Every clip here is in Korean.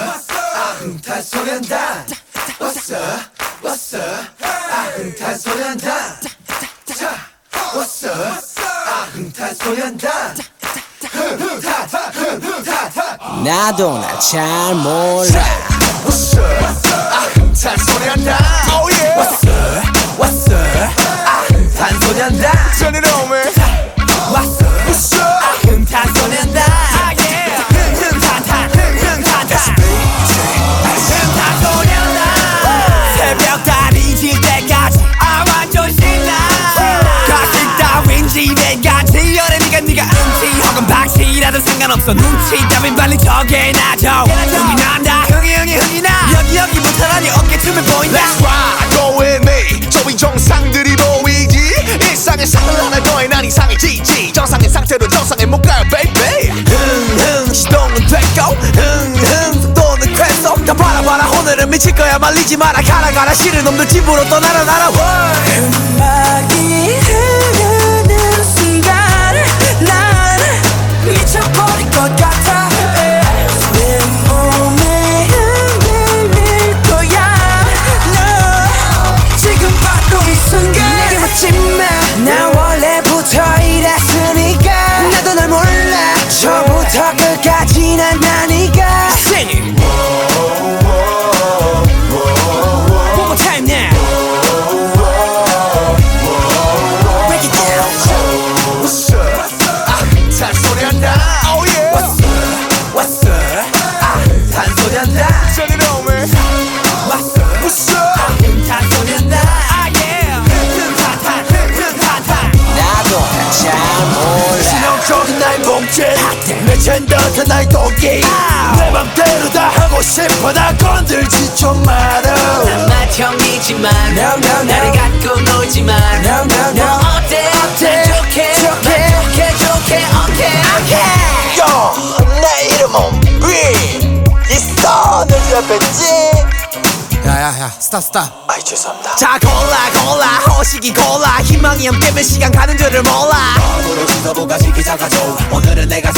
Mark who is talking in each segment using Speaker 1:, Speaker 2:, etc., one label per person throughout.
Speaker 1: 아흥탄 소년단 왔어 왔어 아흥탄 소년단 자 왔어 흥흥타타 흥흥타타
Speaker 2: 나도 날잘 몰라
Speaker 1: 왔어
Speaker 3: Oh yeah.
Speaker 1: 왔어 왔어
Speaker 2: 상관없어. 눈치 따윈 빨리 정해놔줘 흥이 난다. 흥이 흥이 흥이 나. 여기 여기부터라니 어깨춤을 보인다.
Speaker 3: Let's ride, go with me. 저위 정상들이 보이지. 일상의 상을 하나 더해 난 이상해지지. 정상의 상태로 정상에 못 가요, baby.
Speaker 2: 흥흥 시동은 됐고. 흥흥 속도는 쾌속 다 봐라 봐라. 오늘은 미칠 거야. 말리지 마라. 가라 가라. 싫은 놈들 집으로 떠나라. 나라. 음악이
Speaker 1: 나의 도끼 내 맘대로 다 하고 싶어 나 건들지 좀 마라.
Speaker 4: 맏형이지만
Speaker 2: No, no, no.
Speaker 4: 나를 갖고 놀지만
Speaker 2: No, no, no.
Speaker 4: 너 어때
Speaker 2: 어때?
Speaker 4: 난 좋게?
Speaker 2: 좋게.
Speaker 4: 난 좋게 좋게 오케이
Speaker 1: 요! 내 이름은 비 있어 내 옆에 지?
Speaker 2: 야야야 스타 스타.
Speaker 1: 아이 죄송합니다.
Speaker 2: 자 골라 골라 호식이 골라 희망이 없다면 시간 가는 줄을 몰라.
Speaker 1: 으로 지도부가 시기 작아져 오늘은 내가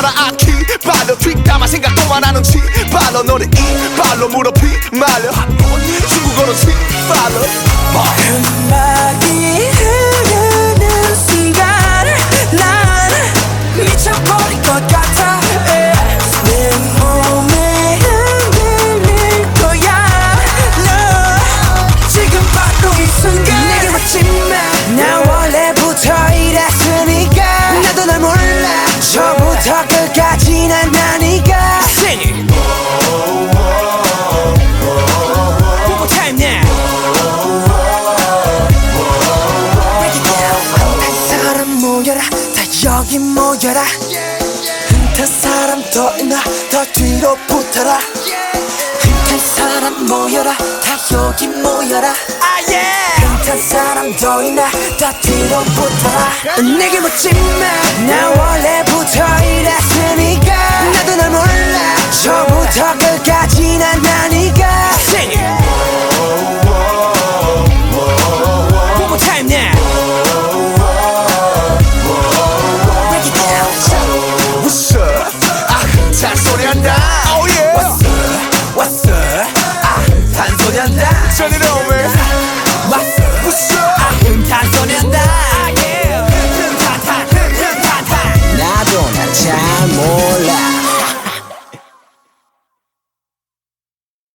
Speaker 3: 마라 아키 발로 뒷담화 생각도 안 하는 치 발로 너를 이 발로 무릎이 말려. 중국어로 치 발로
Speaker 2: 모여라. 다 여기 모여라. 흠탄 사람 더 있나? 더 뒤로 붙어라. 흠탄 사람 모여라. 다 여기 모여라. 흠탄 사람 더 있나? 다 뒤로 붙어라. 내게 묻지 마 나 원래
Speaker 1: 소년단